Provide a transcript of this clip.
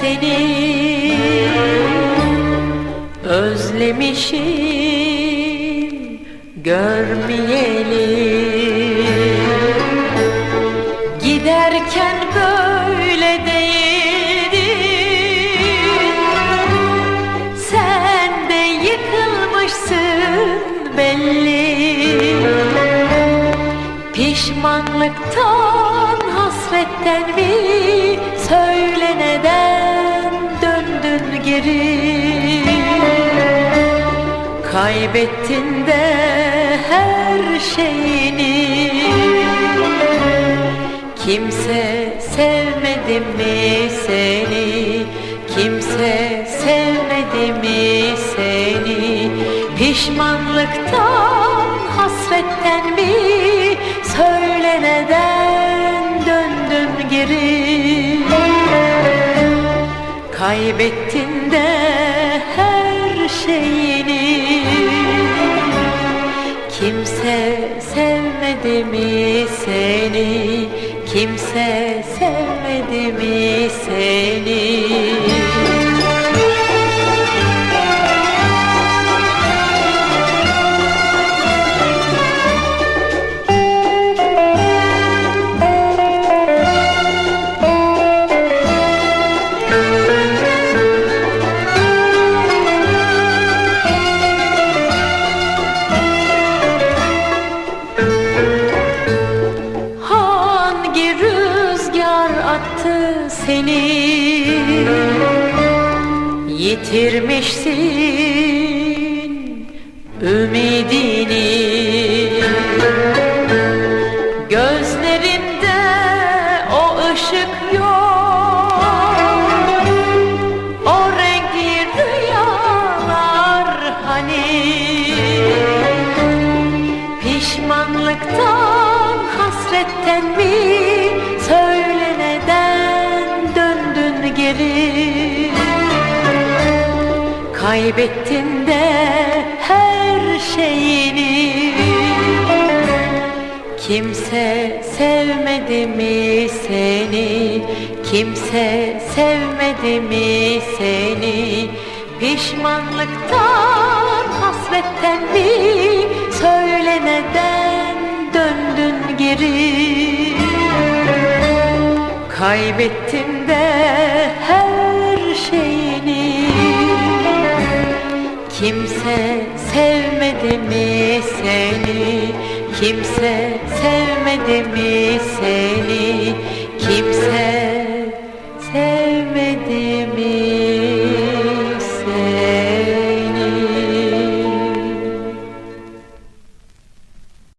seni. Özlemişim görmeyeli. Giderken böyle değildin. Sen de yıkılmışsın belli. Pişmanlıktan, hasretten mi Söyle neden döndün geri? Kaybettin de her şeyini. Kimse sevmedi mi seni? Kimse sevmedi mi seni? Pişmanlıktan, Kaybettin de her şeyini. Kimse sevmedi mi seni? Kimse sevmedi mi seni seni Yitirmişsin ümidini Gözlerinde o ışık yok O renkli rüyalar hani Pişmanlıktan, hasretten mi? Kaybettin de her şeyini Kimse sevmedi mi seni? Kimse sevmedi mi seni? Pişmanlıktan, hasretten mi? Söyle neden döndün geri? Kaybettin de her şeyini Kimse sevmedi mi seni? Kimse sevmedi mi seni?